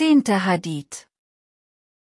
Zehnter Hadith.